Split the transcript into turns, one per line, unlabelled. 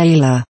Taylor.